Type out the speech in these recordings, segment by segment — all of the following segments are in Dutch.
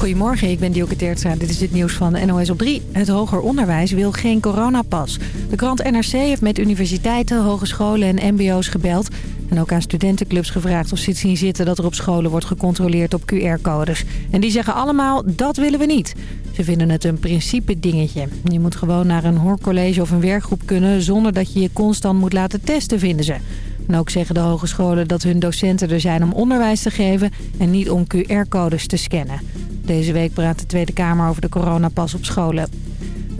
Goedemorgen, ik ben Dioke Teertstra. Dit is het nieuws van NOS op 3. Het hoger onderwijs wil geen coronapas. De krant NRC heeft met universiteiten, hogescholen en mbo's gebeld... en ook aan studentenclubs gevraagd of ze het zien zitten... dat er op scholen wordt gecontroleerd op QR-codes. En die zeggen allemaal, dat willen we niet. Ze vinden het een principe dingetje. Je moet gewoon naar een hoorcollege of een werkgroep kunnen... zonder dat je je constant moet laten testen, vinden ze. En ook zeggen de hogescholen dat hun docenten er zijn om onderwijs te geven... en niet om QR-codes te scannen. Deze week praat de Tweede Kamer over de coronapas op scholen.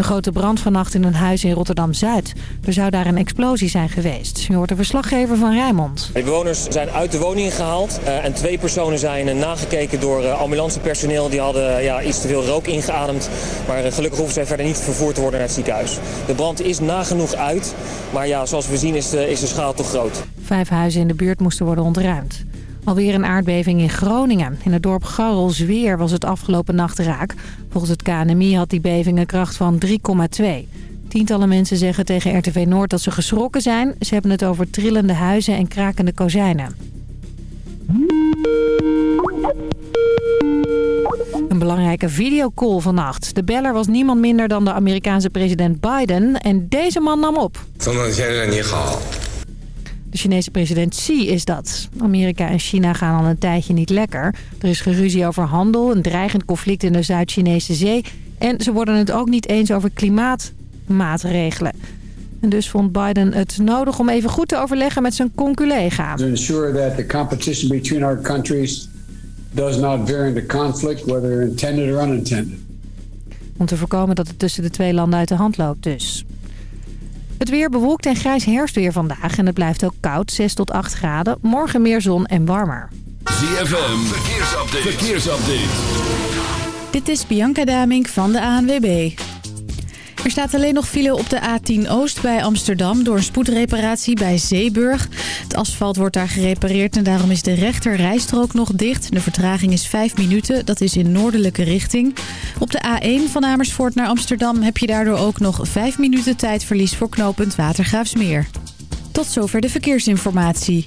Een grote brand vannacht in een huis in Rotterdam-Zuid. Er zou daar een explosie zijn geweest. Je hoort de verslaggever van Rijnmond. De bewoners zijn uit de woning gehaald. Uh, en twee personen zijn uh, nagekeken door uh, ambulancepersoneel. Die hadden ja, iets te veel rook ingeademd. Maar gelukkig hoeven zij verder niet vervoerd te worden naar het ziekenhuis. De brand is nagenoeg uit. Maar ja, zoals we zien is de, is de schaal toch groot. Vijf huizen in de buurt moesten worden ontruimd. Alweer een aardbeving in Groningen. In het dorp Garrelsweer was het afgelopen nacht raak. Volgens het KNMI had die beving een kracht van 3,2. Tientallen mensen zeggen tegen RTV Noord dat ze geschrokken zijn. Ze hebben het over trillende huizen en krakende kozijnen. Een belangrijke videocall vannacht. De beller was niemand minder dan de Amerikaanse president Biden. En deze man nam op. De Chinese president Xi is dat. Amerika en China gaan al een tijdje niet lekker. Er is geruzie over handel, een dreigend conflict in de Zuid-Chinese zee... en ze worden het ook niet eens over klimaatmaatregelen. En dus vond Biden het nodig om even goed te overleggen met zijn conculega. To ensure that the competition between our countries does not veer into conflict, whether intended or unintended. Om te voorkomen dat het tussen de twee landen uit de hand loopt dus. Het weer bewolkt en grijs herfstweer vandaag. En het blijft ook koud, 6 tot 8 graden. Morgen meer zon en warmer. ZFM, verkeersupdate. verkeersupdate. Dit is Bianca Damink van de ANWB. Staat alleen nog file op de A10 Oost bij Amsterdam door een spoedreparatie bij Zeeburg. Het asfalt wordt daar gerepareerd en daarom is de rechter rijstrook nog dicht. De vertraging is 5 minuten, dat is in noordelijke richting. Op de A1 van Amersfoort naar Amsterdam heb je daardoor ook nog 5 minuten tijdverlies voor knooppunt Watergraafsmeer. Tot zover de verkeersinformatie.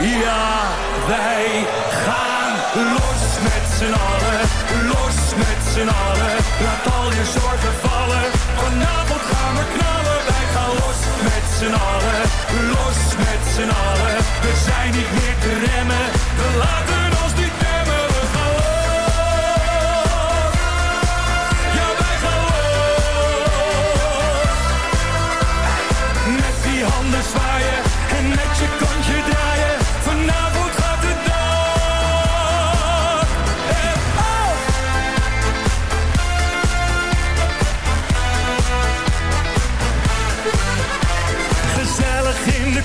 Ja, wij gaan los met z'n allen, los met z'n allen. Laat al je zorgen vallen, vanavond gaan we knallen. Wij gaan los met z'n allen, los met z'n allen. We zijn niet meer te remmen, we laten ons niet remmen. We gaan los, ja wij gaan los. Met die handen zwaaien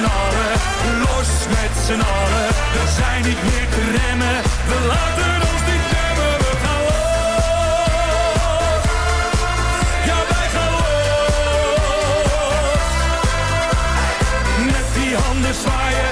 los met z'n allen. We zijn niet meer te remmen, we laten ons niet remmen. We gaan los, ja wij gaan los. Met die handen zwaaien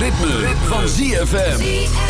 Ritme, van ZFM.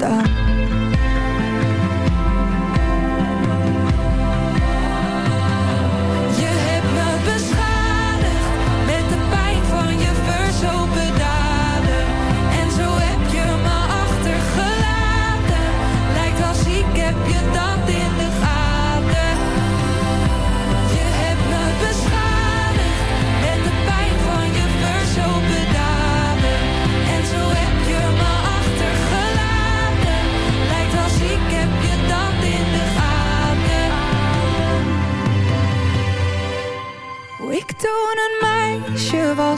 Je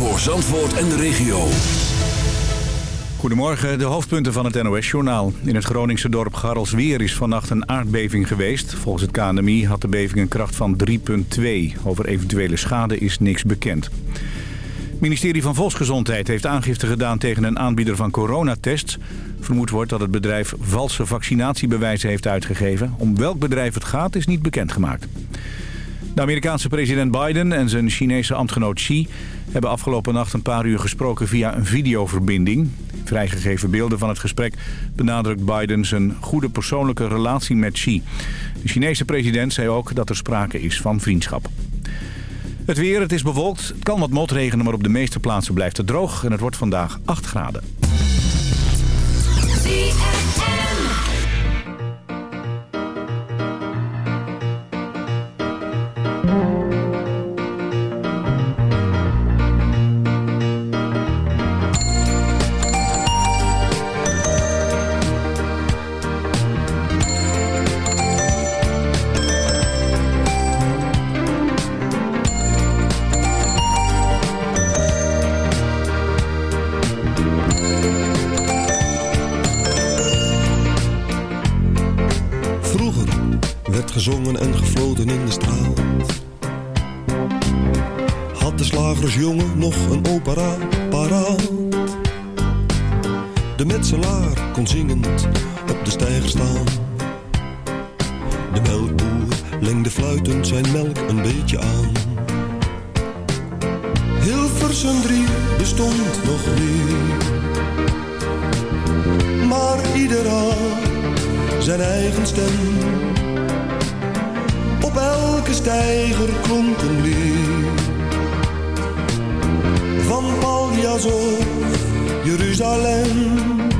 Voor Zandvoort en de regio. Goedemorgen, de hoofdpunten van het NOS-journaal. In het Groningse dorp Garrelsweer is vannacht een aardbeving geweest. Volgens het KNMI had de beving een kracht van 3,2. Over eventuele schade is niks bekend. Het ministerie van Volksgezondheid heeft aangifte gedaan tegen een aanbieder van coronatests. Vermoed wordt dat het bedrijf valse vaccinatiebewijzen heeft uitgegeven. Om welk bedrijf het gaat is niet bekendgemaakt. De Amerikaanse president Biden en zijn Chinese ambtgenoot Xi... hebben afgelopen nacht een paar uur gesproken via een videoverbinding. Vrijgegeven beelden van het gesprek benadrukt Biden zijn goede persoonlijke relatie met Xi. De Chinese president zei ook dat er sprake is van vriendschap. Het weer, het is bewolkt, het kan wat motregenen... maar op de meeste plaatsen blijft het droog en het wordt vandaag 8 graden. Beetje aan. Hilversum 3 bestond nog niet. Maar ieder had zijn eigen stem. Op elke steiger klonk een lied. Van Paljas of Jeruzalem.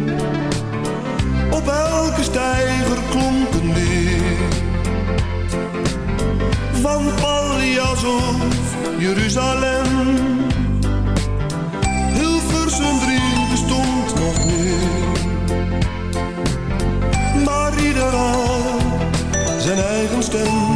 op elke stijger klonk een neer. Van Pallias of Jeruzalem, Hilversum drie stond nog meer. Maar ieder had zijn eigen stem.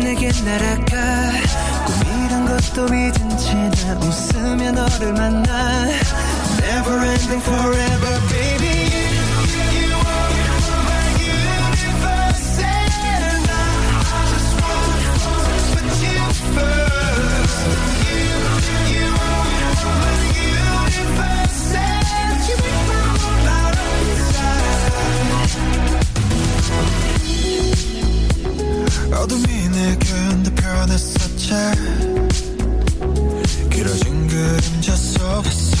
내게 날아가 꿈이란 것도 믿은 채나 웃으며 너를 만나 Never ending forever baby 내겐 더 변했었지 길어진 그림자 속에서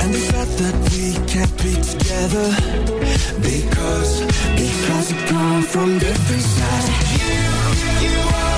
And the fact that we can't be together Because, because we come from different sides You, you are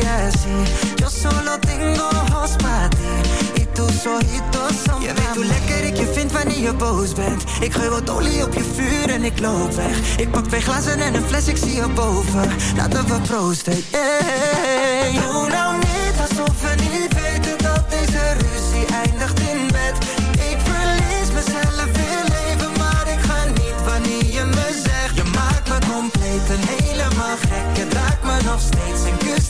así. Yo solo tengo ojos para ti y tus ojitos son Je weet hoe lekker ik je vind wanneer je boos bent. Ik gooi wat olie op je vuur en ik loop weg. Ik pak twee glazen en een fles, ik zie je boven. Laten we proosten, yeah. Doe nou niet alsof we niet weten dat deze ruzie eindigt in bed. Ik verlies mezelf in leven, maar ik ga niet wanneer je me zegt. Je maakt me compleet en helemaal gek. Je draagt me nog steeds en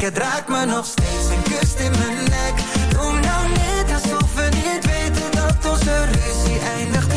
Het raakt me nog steeds en kust in mijn nek. Doe nou niet alsof we niet weten dat onze ruzie eindigt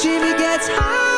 Jimmy gets high.